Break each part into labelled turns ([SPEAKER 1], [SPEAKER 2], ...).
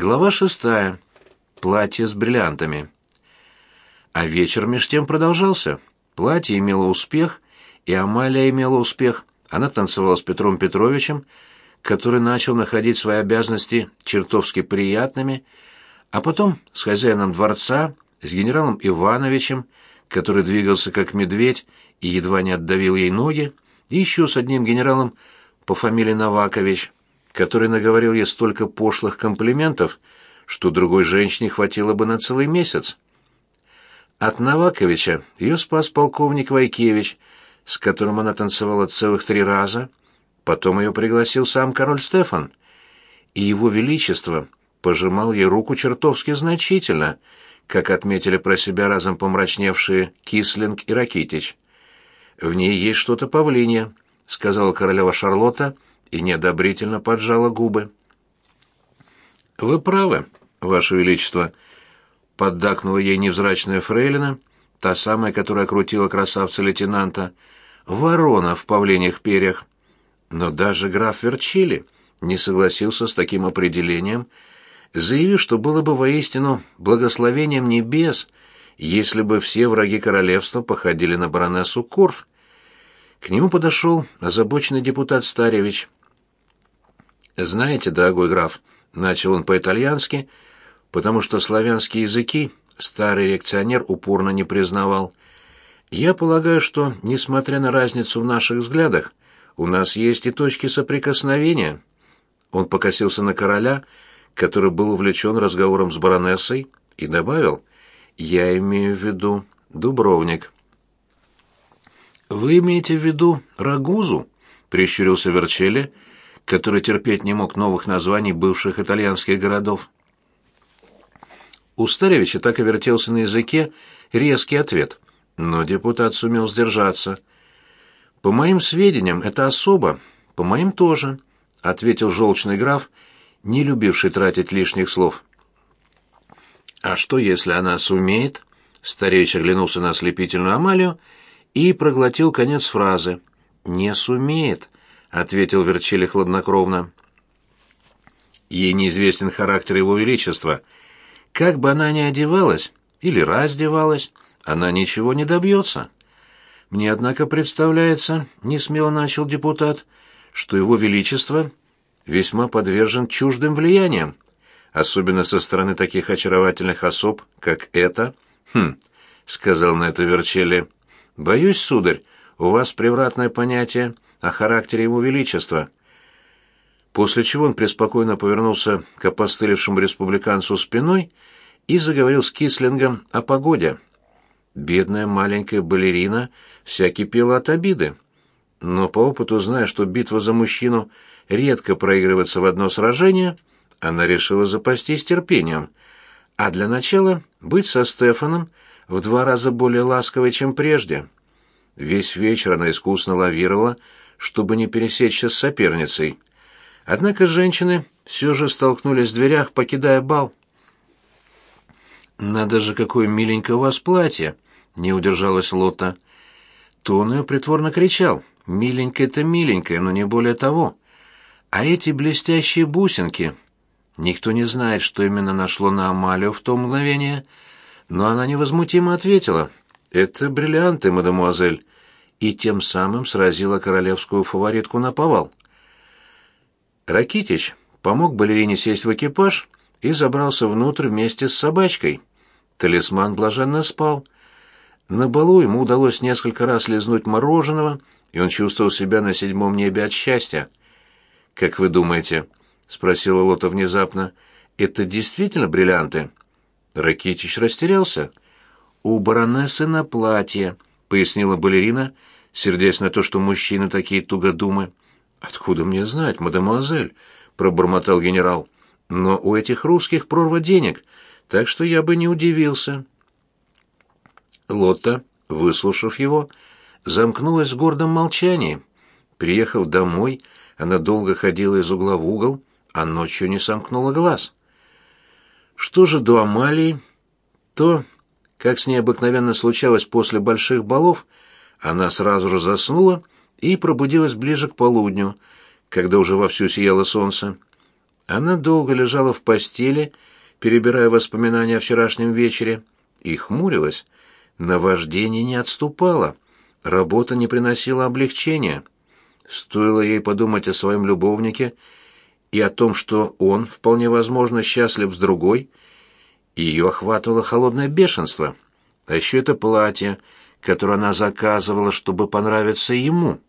[SPEAKER 1] Глава шестая. Платье с бриллиантами. А вечер меж тем продолжался. Платье имело успех, и Амалия имела успех. Она танцевала с Петром Петровичем, который начал находить свои обязанности чертовски приятными, а потом с хозяином дворца, с генералом Ивановичем, который двигался как медведь и едва не отдавил ей ноги, и еще с одним генералом по фамилии Новакович, который наговорил ей столько пошлых комплиментов, что другой женщине хватило бы на целый месяц. От Новаковича ее спас полковник Вайкевич, с которым она танцевала целых три раза, потом ее пригласил сам король Стефан, и его величество пожимал ей руку чертовски значительно, как отметили про себя разом помрачневшие Кислинг и Ракитич. «В ней есть что-то павлинье», — сказала королева Шарлотта и неодобрительно поджала губы. «Вы правы, ваше величество», — поддакнула ей невзрачная фрейлина, та самая, которая крутила красавца-лейтенанта, ворона в павлиньих перьях. Но даже граф Верчили не согласился с таким определением, заявив, что было бы воистину благословением небес, если бы все враги королевства походили на баронессу Корф. К нему подошел озабоченный депутат Старевич. «Знаете, дорогой граф», — начал он по-итальянски, потому что славянские языки старый реакционер упорно не признавал. «Я полагаю, что, несмотря на разницу в наших взглядах, у нас есть и точки соприкосновения». Он покосился на короля, который был увлечен разговором с баронессой, и добавил, «Я имею в виду Дубровник». «Вы имеете в виду Рагузу?» — прищурился Верчелли, который терпеть не мог новых названий бывших итальянских городов. У Старевича так и вертелся на языке резкий ответ, но депутат сумел сдержаться. «По моим сведениям, это особо, по моим тоже», — ответил желчный граф, не любивший тратить лишних слов. «А что, если она сумеет?» Старевич оглянулся на ослепительную Амалию и проглотил конец фразы. «Не сумеет», — ответил Верчили хладнокровно. Ей неизвестен характер его величества. Как бы она ни одевалась или раздевалась, она ничего не добьется. Мне, однако, представляется, — несмело начал депутат, — что его величество весьма подвержен чуждым влияниям, особенно со стороны таких очаровательных особ, как эта. Хм, — сказал на это Верчели, — Боюсь, сударь, у вас превратное понятие о характере его величества. После чего он преспокойно повернулся к опостылевшему республиканцу спиной и заговорил с Кислингом о погоде. Бедная маленькая балерина вся кипела от обиды. Но по опыту, зная, что битва за мужчину редко проигрывается в одно сражение, она решила запастись терпением, а для начала быть со Стефаном в два раза более ласковой, чем прежде. Весь вечер она искусно лавировала, чтобы не пересечься с соперницей. Однако женщины все же столкнулись в дверях, покидая бал. «Надо же, какое миленькое у вас платье!» — не удержалась Лотта. Тон ее притворно кричал. «Миленькое-то миленькое, но не более того. А эти блестящие бусинки...» Никто не знает, что именно нашло на Амалию в то мгновение — но она невозмутимо ответила «Это бриллианты, мадемуазель», и тем самым сразила королевскую фаворитку на повал. Ракитич помог балерине сесть в экипаж и забрался внутрь вместе с собачкой. Талисман блаженно спал. На балу ему удалось несколько раз лизнуть мороженого, и он чувствовал себя на седьмом небе от счастья. «Как вы думаете?» — спросила Лота внезапно. «Это действительно бриллианты?» Ракитич растерялся. «У баронессы на платье», — пояснила балерина, сердясь на то, что мужчины такие тугодумы. «Откуда мне знать, мадемуазель?» — пробормотал генерал. «Но у этих русских прорва денег, так что я бы не удивился». Лотта, выслушав его, замкнулась в гордом молчании. Приехав домой, она долго ходила из угла в угол, а ночью не сомкнула глаз. Что же до Амалии, то, как с ней обыкновенно случалось после больших балов, она сразу же заснула и пробудилась ближе к полудню, когда уже вовсю сияло солнце. Она долго лежала в постели, перебирая воспоминания о вчерашнем вечере, и хмурилась. Наваждение не отступало, работа не приносила облегчения. Стоило ей подумать о своем любовнике и о том, что он, вполне возможно, счастлив с другой, и ее охватывало холодное бешенство. А еще это платье, которое она заказывала, чтобы понравиться ему.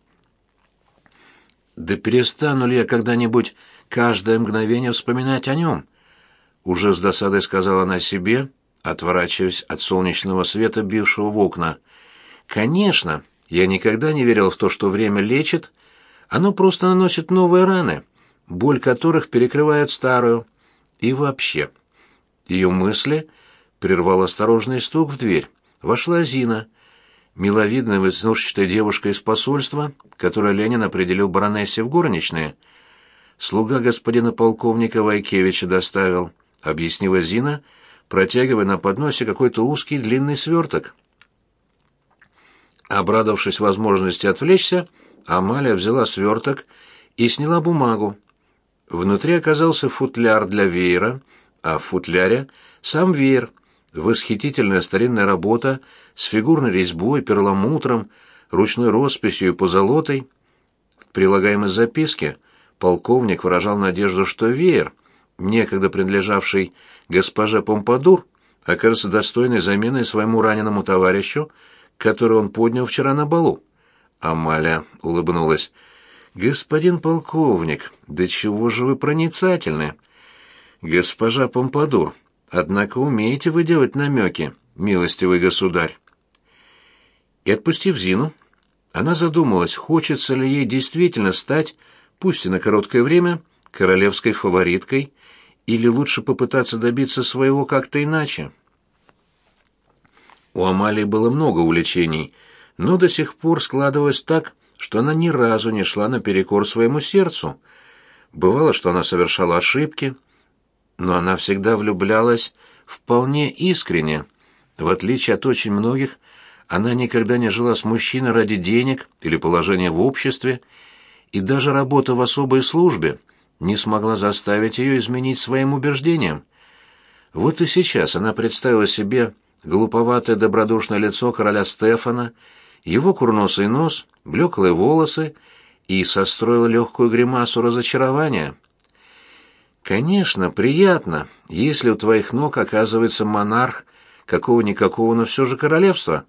[SPEAKER 1] Да перестану ли я когда-нибудь каждое мгновение вспоминать о нем? Уже с досадой сказала она себе, отворачиваясь от солнечного света, бившего в окна. Конечно, я никогда не верил в то, что время лечит, оно просто наносит новые раны, боль которых перекрывает старую. И вообще. Ее мысли прервал осторожный стук в дверь. Вошла Зина — миловидная веснушчатая девушка из посольства, которую Ленин определил баронессе в горничные. Слуга господина полковника Вайкевича доставил, объяснила Зина, протягивая на подносе какой-то узкий длинный сверток. Обрадовавшись возможности отвлечься, Амалия взяла сверток и сняла бумагу. Внутри оказался футляр для веера, а в футляре сам веер — Восхитительная старинная работа с фигурной резьбой, перламутром, ручной росписью и позолотой. В прилагаемой записке полковник выражал надежду, что веер, некогда принадлежавший госпоже Помпадур, окажется достойной заменой своему раненому товарищу, который он поднял вчера на балу. Амаля улыбнулась. «Господин полковник, да чего же вы проницательны?» «Госпожа Помпадур, Однако умеете вы делать намеки, милостивый государь. И отпустив Зину, она задумалась, хочется ли ей действительно стать, пусть и на короткое время, королевской фавориткой, или лучше попытаться добиться своего как-то иначе. У Амалии было много увлечений, но до сих пор складывалось так, что она ни разу не шла наперекор своему сердцу. Бывало, что она совершала ошибки, но она всегда влюблялась вполне искренне. В отличие от очень многих, она никогда не жила с мужчиной ради денег или положения в обществе, и даже работа в особой службе не смогла заставить ее изменить своим убеждениям. Вот и сейчас она представила себе глуповатое добродушное лицо короля Стефана, его курносый нос, блеклые волосы и состроила легкую гримасу разочарования. Конечно, приятно, если у твоих ног оказывается монарх какого-никакого, но все же королевства.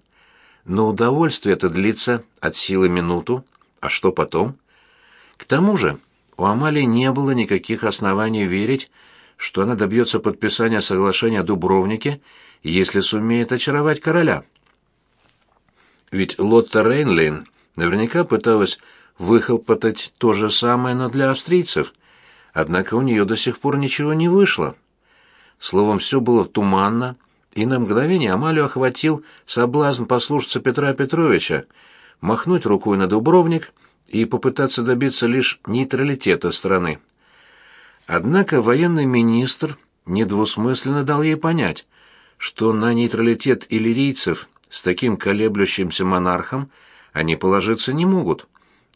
[SPEAKER 1] Но удовольствие это длится от силы минуту, а что потом? К тому же у Амалии не было никаких оснований верить, что она добьется подписания соглашения о Дубровнике, если сумеет очаровать короля. Ведь Лотта Рейнлейн наверняка пыталась выхлопотать то же самое, но для австрийцев — Однако у нее до сих пор ничего не вышло. Словом, все было туманно, и на мгновение Амалию охватил соблазн послушаться Петра Петровича, махнуть рукой на Дубровник и попытаться добиться лишь нейтралитета страны. Однако военный министр недвусмысленно дал ей понять, что на нейтралитет иллирийцев с таким колеблющимся монархом они положиться не могут.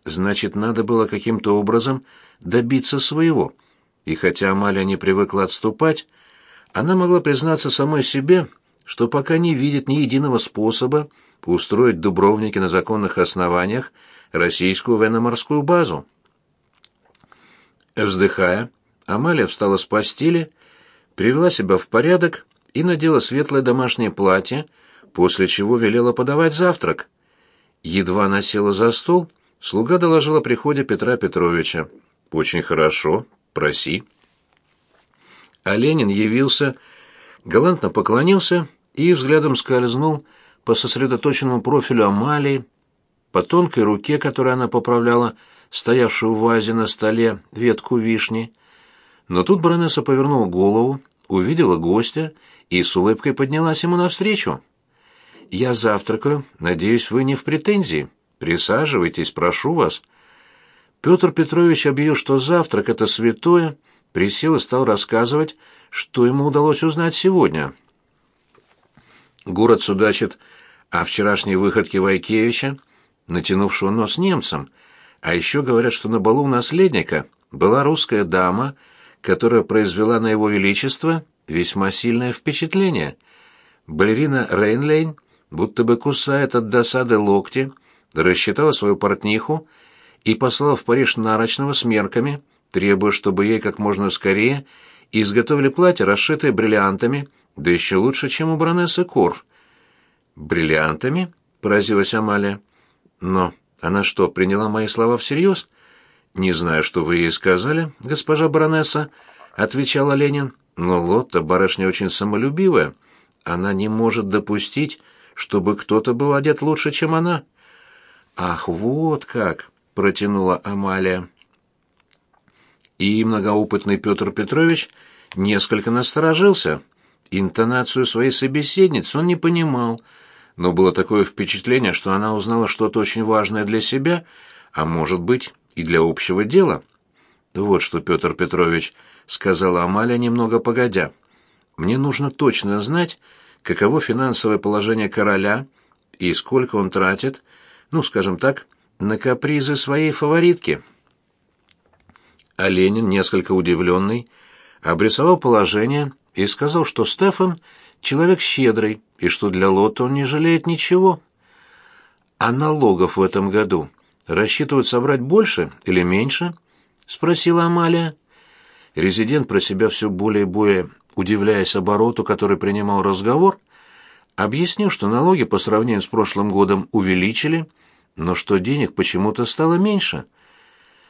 [SPEAKER 1] Значит, надо было каким-то образом добиться своего. И хотя Амалия не привыкла отступать, она могла признаться самой себе, что пока не видит ни единого способа устроить Дубровники на законных основаниях российскую военно-морскую базу. Вздыхая, Амалия встала с постели, привела себя в порядок и надела светлое домашнее платье, после чего велела подавать завтрак. Едва она села за стол, слуга доложил о приходе Петра Петровича. Очень хорошо. Проси. А Ленин явился, галантно поклонился и взглядом скользнул по сосредоточенному профилю Амалии, по тонкой руке, которой она поправляла стоявшую в вазе на столе ветку вишни. Но тут баронесса повернула голову, увидела гостя и с улыбкой поднялась ему навстречу. «Я завтракаю. Надеюсь, вы не в претензии. Присаживайтесь, прошу вас». Петр Петрович объявил, что завтрак — это святое, присел и стал рассказывать, что ему удалось узнать сегодня. Город судачит о вчерашней выходке Вайкевича, натянувшего нос немцам, а еще говорят, что на балу наследника была русская дама, которая произвела на его величество весьма сильное впечатление. Балерина Рейнлейн будто бы кусает от досады локти, рассчитала свою портниху и послала в Париж нарочного с мерками, требуя, чтобы ей как можно скорее изготовили платье, расшитое бриллиантами, да еще лучше, чем у баронессы Корф. «Бриллиантами?» — поразилась Амалия. «Но она что, приняла мои слова всерьез?» «Не знаю, что вы ей сказали, госпожа баронесса», — отвечала Ленин. «Но Лотта барышня очень самолюбивая. Она не может допустить, чтобы кто-то был одет лучше, чем она». «Ах, вот как!» — протянула Амалия. И многоопытный Петр Петрович несколько насторожился. Интонацию своей собеседницы он не понимал, но было такое впечатление, что она узнала что-то очень важное для себя, а может быть и для общего дела. «Вот что, Петр Петрович», — сказала Амалия немного погодя, — «мне нужно точно знать, каково финансовое положение короля и сколько он тратит, ну, скажем так, на капризы своей фаворитки». А Ленин, несколько удивленный, обрисовал положение и сказал, что Стефан — человек щедрый, и что для Лота он не жалеет ничего. «А налогов в этом году рассчитывают собрать больше или меньше?» — спросила Амалия. Резидент про себя все более и более, удивляясь обороту, который принимал разговор, объяснил, что налоги по сравнению с прошлым годом увеличили, но что денег почему-то стало меньше.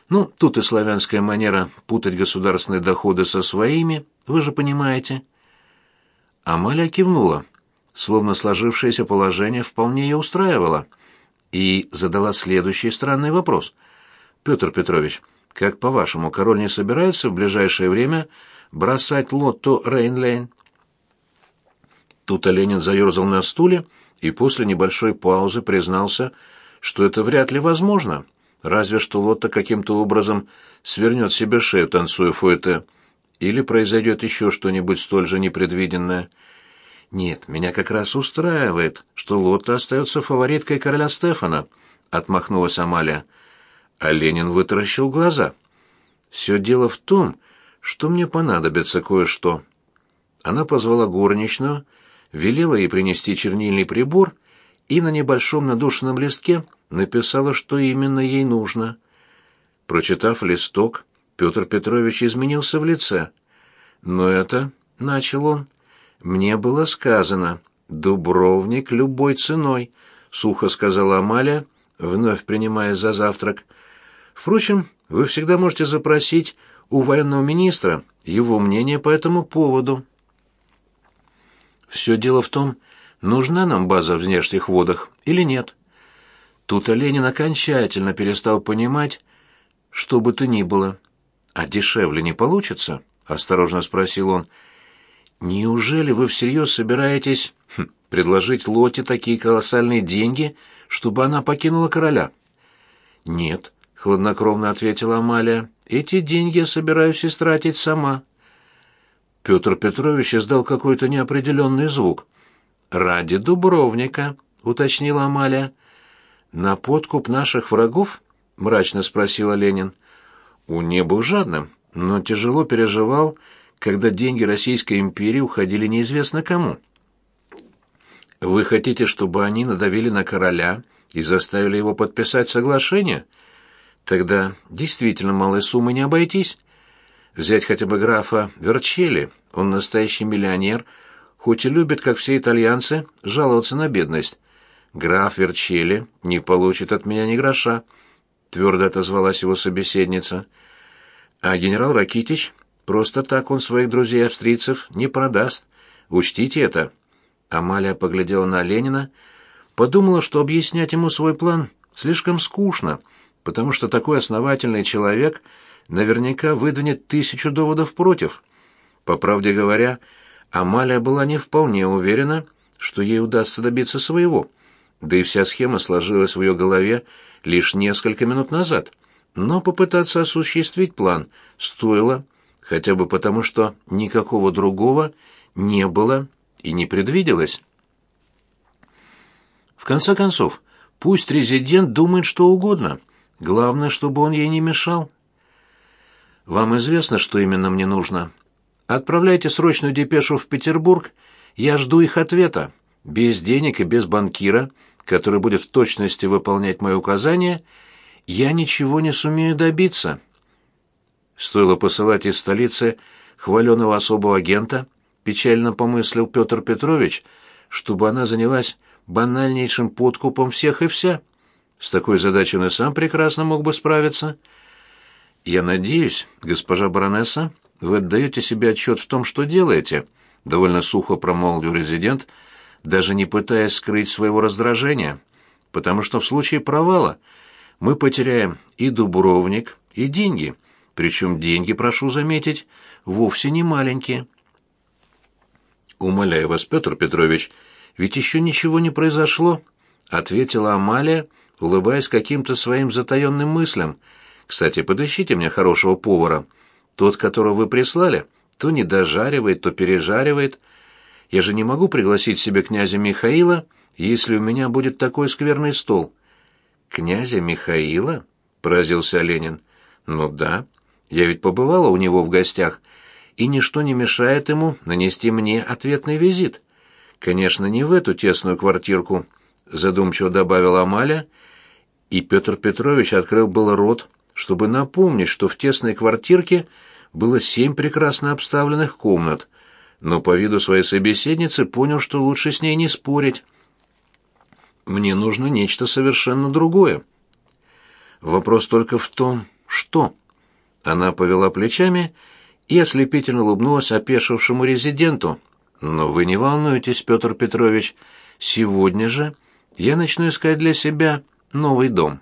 [SPEAKER 1] Ну, тут и славянская манера путать государственные доходы со своими, вы же понимаете. Амалия кивнула, словно сложившееся положение вполне ее устраивало, и задала следующий странный вопрос. «Петр Петрович, как по-вашему, король не собирается в ближайшее время бросать лотто Рейнлейн?» Тут Оленин заерзал на стуле и после небольшой паузы признался, что это вряд ли возможно, разве что Лотта каким-то образом свернет себе шею, танцуя фуэте, или произойдет еще что-нибудь столь же непредвиденное. Нет, меня как раз устраивает, что Лотта остается фавориткой короля Стефана, отмахнулась Амалия. А Ленин вытаращил глаза. Все дело в том, что мне понадобится кое-что. Она позвала горничную, велела ей принести чернильный прибор и на небольшом надушенном листке написала, что именно ей нужно. Прочитав листок, Петр Петрович изменился в лице. «Но это...» — начал он. «Мне было сказано. Дубровник любой ценой», — сухо сказала Амалия, вновь принимая за завтрак. «Впрочем, вы всегда можете запросить у военного министра его мнение по этому поводу». «Все дело в том, нужна нам база в внешних водах или нет». Тут Ленин окончательно перестал понимать, что бы то ни было. «А дешевле не получится?» — осторожно спросил он. «Неужели вы всерьез собираетесь хм, предложить Лоте такие колоссальные деньги, чтобы она покинула короля?» «Нет», — хладнокровно ответила Амалия. «Эти деньги я собираюсь истратить сама». Петр Петрович издал какой-то неопределенный звук. «Ради Дубровника», — уточнила Амалия. «На подкуп наших врагов?» — мрачно спросила Ленин. У не был жадным, но тяжело переживал, когда деньги Российской империи уходили неизвестно кому. Вы хотите, чтобы они надавили на короля и заставили его подписать соглашение? Тогда действительно малой суммы не обойтись. Взять хотя бы графа Верчели, он настоящий миллионер, хоть и любит, как все итальянцы, жаловаться на бедность. Граф Верчели не получит от меня ни гроша. — твердо отозвалась его собеседница. «А генерал Ракитич просто так он своих друзей-австрийцев не продаст. Учтите это». Амалия поглядела на Ленина, подумала, что объяснять ему свой план слишком скучно, потому что такой основательный человек наверняка выдвинет тысячу доводов против. По правде говоря, Амалия была не вполне уверена, что ей удастся добиться своего да и вся схема сложилась в ее голове лишь несколько минут назад. Но попытаться осуществить план стоило, хотя бы потому, что никакого другого не было и не предвиделось. В конце концов, пусть резидент думает что угодно, главное, чтобы он ей не мешал. Вам известно, что именно мне нужно? Отправляйте срочную депешу в Петербург, я жду их ответа. Без денег и без банкира, который будет в точности выполнять мои указания, я ничего не сумею добиться. Стоило посылать из столицы хваленого особого агента, печально помыслил Петр Петрович, чтобы она занялась банальнейшим подкупом всех и вся. С такой задачей он и сам прекрасно мог бы справиться. «Я надеюсь, госпожа баронесса, вы отдаете себе отчет в том, что делаете», — довольно сухо промолвил резидент, даже не пытаясь скрыть своего раздражения, «потому что в случае провала мы потеряем и Дубровник, и деньги, причем деньги, прошу заметить, вовсе не маленькие». «Умоляю вас, Петр Петрович, ведь еще ничего не произошло», — ответила Амалия, улыбаясь каким-то своим затаенным мыслям. «Кстати, подыщите мне хорошего повара. Тот, которого вы прислали, то не дожаривает, то пережаривает. Я же не могу пригласить себе князя Михаила, если у меня будет такой скверный стол». «Князя Михаила?» — поразился Ленин. «Ну да, я ведь побывала у него в гостях, и ничто не мешает ему нанести мне ответный визит. Конечно, не в эту тесную квартирку, задумчиво добавила Амаля, и Петр Петрович открыл был рот, чтобы напомнить, что в тесной квартирке было семь прекрасно обставленных комнат, но по виду своей собеседницы понял, что лучше с ней не спорить. Мне нужно нечто совершенно другое. Вопрос только в том, что. Она повела плечами и ослепительно улыбнулась опешившему резиденту. Но вы не волнуйтесь, Петр Петрович, сегодня же я начну искать для себя новый дом.